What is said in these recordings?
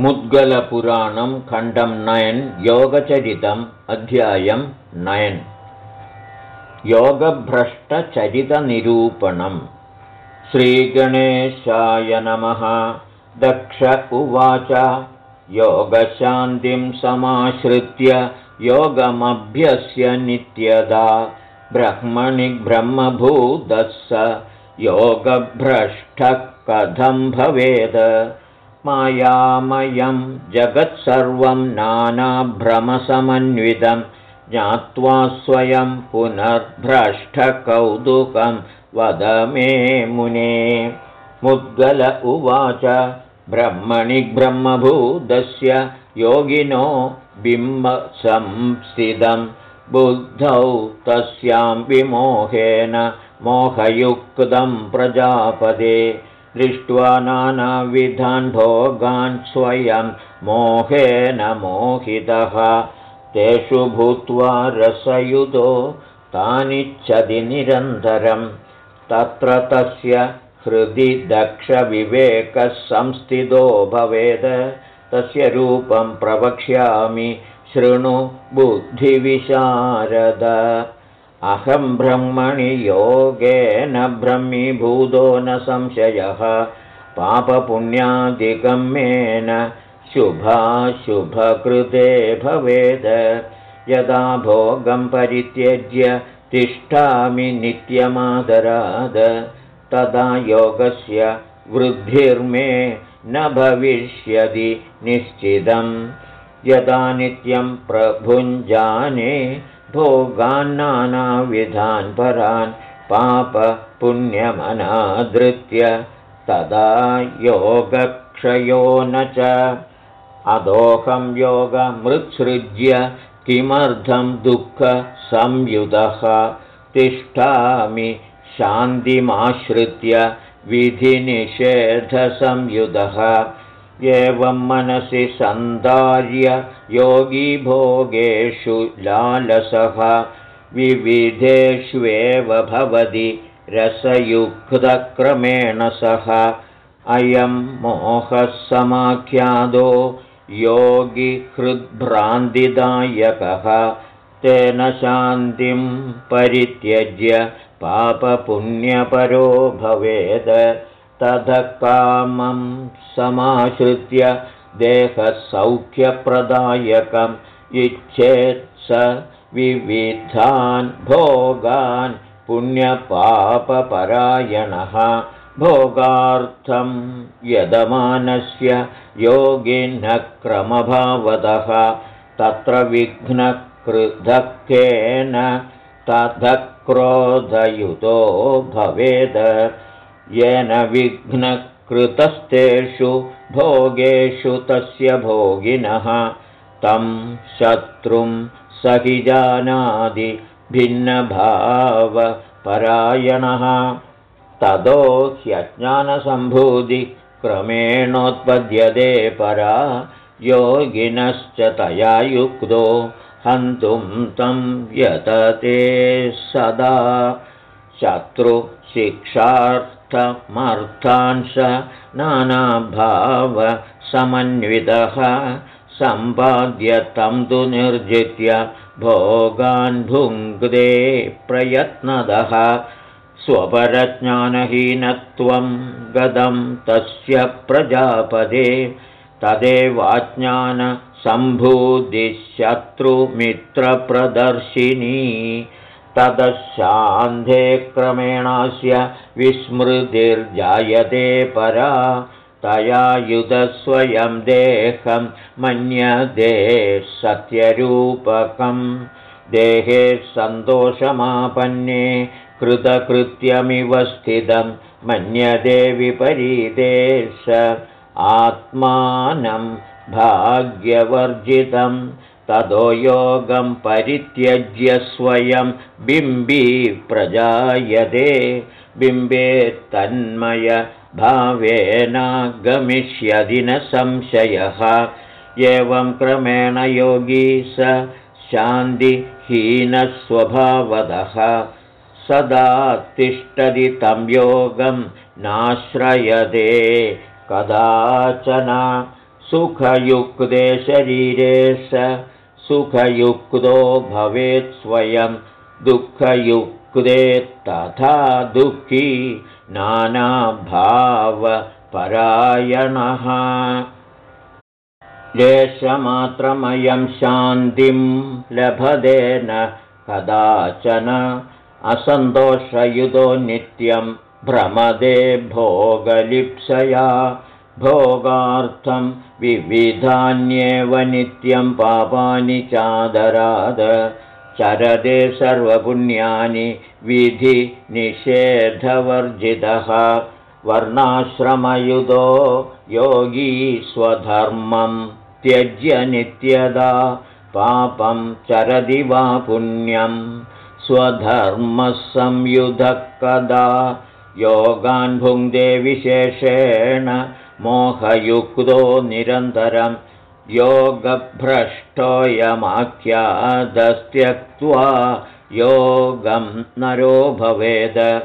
मुद्गलपुराणं खण्डं नयन् योगचरितम् अध्यायं नयन्। योगभ्रष्टचरितनिरूपणम्। श्रीगणेशाय नमः। दक्ष उवाच। योगशान्तिं समाश्रित्य योगमभ्यस्य नित्यदा। ब्रह्मणि ब्रह्मभूतः स योगभ्रष्टः कथं भवेद मायामयं जगत्सर्वं नानाभ्रमसमन्वितं ज्ञात्वा स्वयं पुनर्भ्रष्टकौतुकं वद मे मुने। मुद्गल उवाच ब्रह्मणि ब्रह्मभूतस्य योगिनो बिम्बसंस्थितं। बुद्धौ तस्यां विमोहेन मोहयुक्तं प्रजापदे दृष्ट्वा नानाविधान् भोगान् स्वयं मोहेन मोहितः। तेषु भूत्वा रसयुतो तानिच्छति निरन्तरं। तत्र तस्य हृदि दक्षविवेकः संस्थितो भवेद। तस्य रूपं प्रवक्ष्यामि शृणु बुद्धिविशारद अहं ब्रह्मणि योगेन ब्रह्मीभूतो न संशयः पापपुण्यादिगम्येन शुभाशुभकृते भवेद। यदा भोगं परित्यज्य तिष्ठामि नित्यमादराद तदा योगस्य वृद्धिर्मे न भविष्यति निश्चितम्। यदा नित्यं प्रभुञ्जाने भोगान्नानाविधान् परान् पापपुण्यमनादृत्य तदा योगक्षयो न च। अदोहं योगमृत्सृज्य किमर्थं दुःखसंयुतः तिष्ठामि शान्तिमाश्रित्य विधिनिषेधसंयुतः एवं मनसि सन्धार्य योगी भोगेषु लालसः। विविधेष्वेव भवति रसयुक्तक्रमेण सः। अयं मोहः समाख्यादो योगी हृद्भ्रान्तिदायकः। तेन शान्तिं परित्यज्य पापपुण्यपरो भवेद ततः कामं समाश्रित्य देहसौख्यप्रदायकम् इच्छेत् स विविधान् भोगान् पुण्यपापपरायणः। भोगार्थं यदमानस्य योगिनः क्रमभावदः तत्र विघ्नकृधक्केन ततः क्रोधयुतो भवेद येन विघ्नकृतस्तेषु भोगेषु तस्य भोगिनः तं शत्रुं स ततो ह्यज्ञानसम्भूतिक्रमेणोत्पद्यते परा योगिनश्च तया युक्तो हन्तुं तं यतते सदा। शत्रुशिक्षार्थ मर्थांश नानाभावसमन्वितः सम्पाद्य तं तु निर्जित्य भोगान् भुङ्क्ते प्रयत्नदः स्वपरज्ञानहीनत्वं गदं तस्य प्रजापदे तदेवाज्ञानसम्भूतिशत्रुमित्रप्रदर्शिनी ततशान्धे क्रमेणास्य विस्मृतिर्जायते परा। तया युधस्वयं देहं मन्यदे सत्यरूपकं देहे सन्तोषमापन्ने कृतकृत्यमिव स्थितं मन्यदे विपरीतेश आत्मानं भाग्यवर्जितम् ततो योगं परित्यज्य स्वयं बिम्बी प्रजायते। बिम्बे तन्मय भावेन गमिष्यदि न संशयः। एवं क्रमेण योगी स शान्तिहीनस्वभावदः। सदा तिष्ठति तं योगं नाश्रयते। कदाचन सुखयुक्ते शरीरे स सुखयुक्तो भवेत् स्वयं दुःखयुक्ते तथा दुःखी नानाभावपरायणः। लेशमात्रमयं शान्तिं लभदेन कदाचन असन्तोषयुतो नित्यं भ्रमदे भोगलिप्सया भोगार्थं विविधान्येव नित्यं पापानि चादराद चरदे सर्वपुण्यानि विधिनिषेधवर्जितः वर्णाश्रमयुतो योगी स्वधर्मं त्यज्य नित्यदा पापं चरदि वा पुण्यं। स्वधर्मः संयुधः कदा? योगान् भुङ्क्ते विशेषेण मोहयुक्तो निरन्तरं योगभ्रष्टोऽयमाख्यादस्त्यक्त्वा योगं नरो भवेद।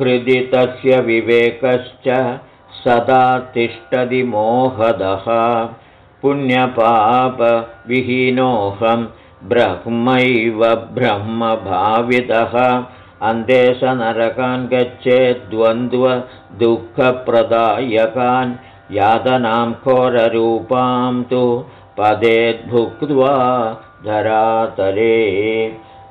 हृदि तस्य विवेकश्च सदा तिष्ठति मोहदः। पुण्यपापविहीनोऽहं ब्रह्मैव ब्रह्मभावितः अन्ते स नरकान् गच्छेद्द्वन्द्वदुःखप्रदायकान् यातनां घोररूपां तु पदेद्भुक्त्वा धरातले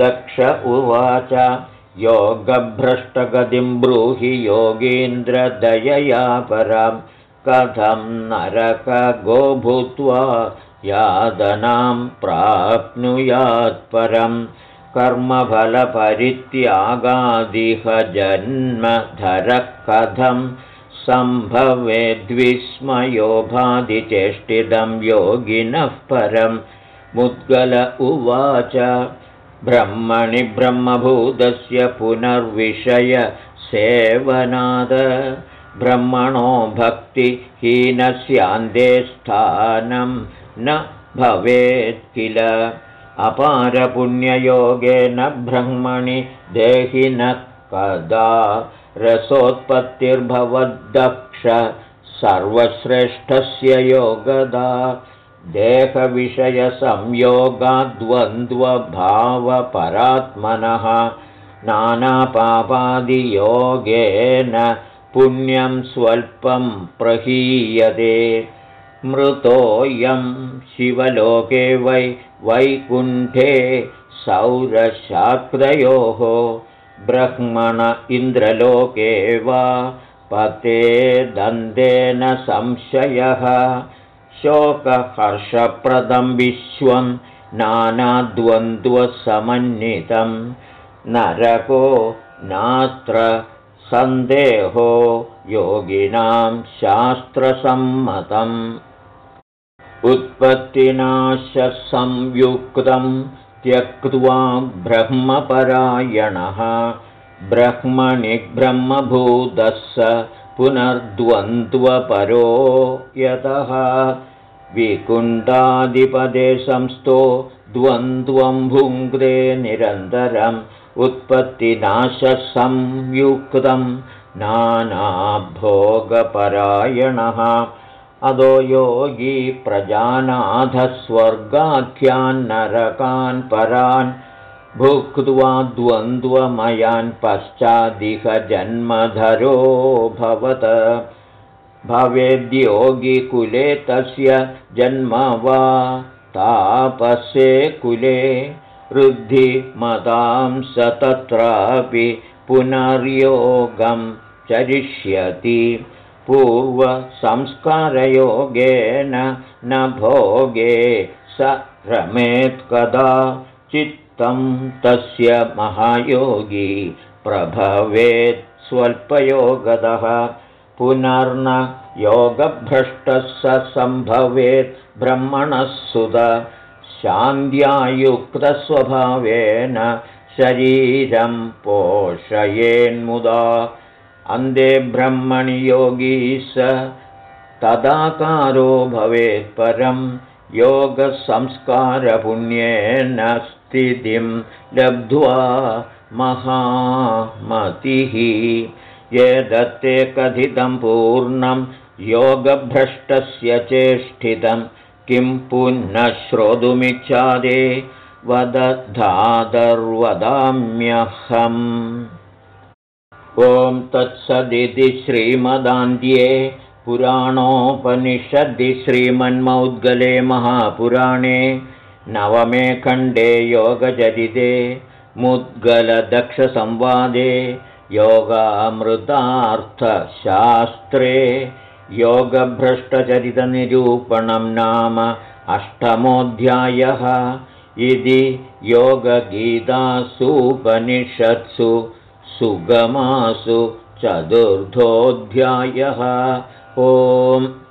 दक्ष उवाच योगभ्रष्टगतिं ब्रूहि योगीन्द्रदयया परां। कथं नरकगो भूत्वा यादनां प्राप्नुयात्परं कर्मफलपरित्यागादिह जन्मधरः कथं सम्भवेद्विस्मयोभाधिचेष्टितं योगिनः परं। मुद्गल उवाच ब्रह्मणि ब्रह्मभूतस्य पुनर्विषयसेवनाद ब्रह्मणो भक्तिहीनस्यान्ते स्थानं न भवेत् किल अपारपुण्ययोगेन ब्रह्मणि देहिनः कदा रसोत्पत्तिर्भवद्दक्ष। सर्वश्रेष्ठस्य योगदा। देहविषयसंयोगाद्वन्द्वभावपरात्मनः। नानापापादियोगेन पुण्यं स्वल्पं प्रहीयते मृतोऽयं शिवलोके वै वैकुण्ठे सौरशाक्तयोः ब्रह्मण इन्द्रलोके वा पते दन्तेन संशयः शोकहर्षप्रदं विश्वं नानाद्वन्द्वसमन्वितं नरको नात्र सन्देहो योगिनां शास्त्रसम्मतम् उत्पत्तिनाशसंयुक्तं त्यक्त्वा ब्रह्मपरायणः। ब्रह्मणि ब्रह्मभूतः पुनर्द्वन्द्वपरो यतः। विकुण्डादिपदे संस्थो द्वन्द्वं भुङ्क्ते निरन्तरम् उत्पत्तिनाशसंयुक्तं नानाभोगपरायणः अदो योगी प्रजानाथस्वर्गाख्यान्नरकान् परान् भुक्त्वा द्वन्द्वमयान् पश्चादिह जन्मधरो भवत भवेद्योगिकुले तस्य जन्म वा तापसे कुले वृद्धिमतां स तत्रापि पुनर्योगं चरिष्यति पूर्वसंस्कारयोगेन न भोगे स रमेत्कदा चित्तं तस्य महायोगी प्रभवेत् स्वल्पयोगतः पुनर्न योगभ्रष्टः स सम्भवेत् ब्रह्मणः सुत शान्त्यायुक्तस्वभावेन शरीरं पोषयेन्मुदा अन्धे ब्रह्मणि योगी स तदाकारो भवेत् परं योगसंस्कारपुण्येन स्थितिं लब्ध्वा महामतिः। ये दत्ते कथितं पूर्णं योगभ्रष्टस्य चेष्टितं किं पुनः श्रोतुमिच्छादे वदधादर्वदाम्यहम् ॐ तत्सदिति श्रीमदान्ध्ये पुराणोपनिषद्दि श्रीमन्मौद्गले महापुराणे नवमे खण्डे योगचरिते मुद्गलदक्षसंवादे योगामृतार्थशास्त्रे योगभ्रष्टचरितनिरूपणं नाम अष्टमोऽध्यायः इति योगगीतासूपनिषत्सु सुगमासु चतुर्थोऽध्यायः। ओम्